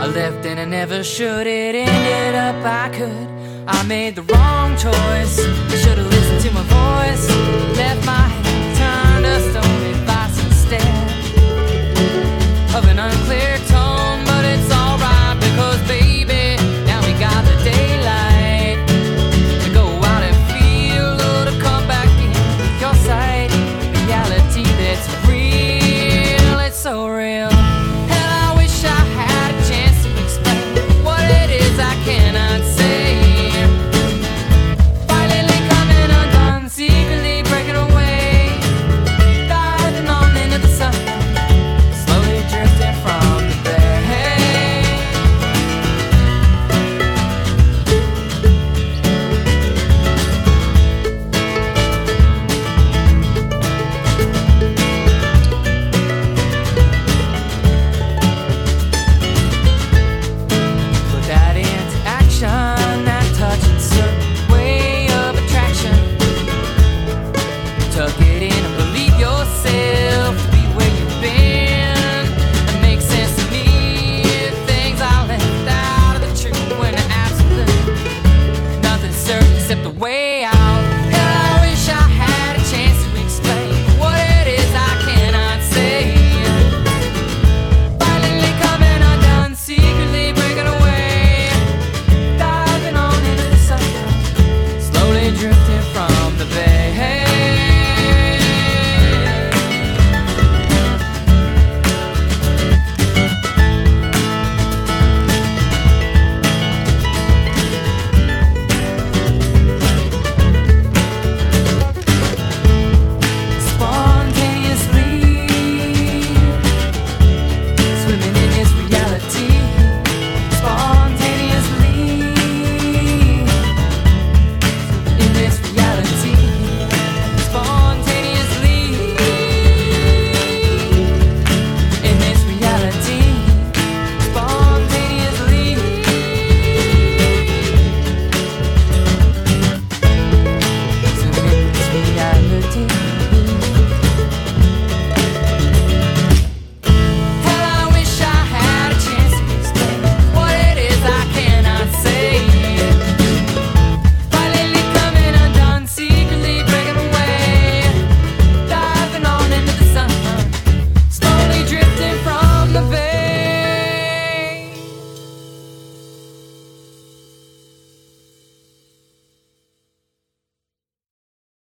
I left and I never should. It ended up I could. I made the wrong choice. I Should've listened to my voice. Left my the way I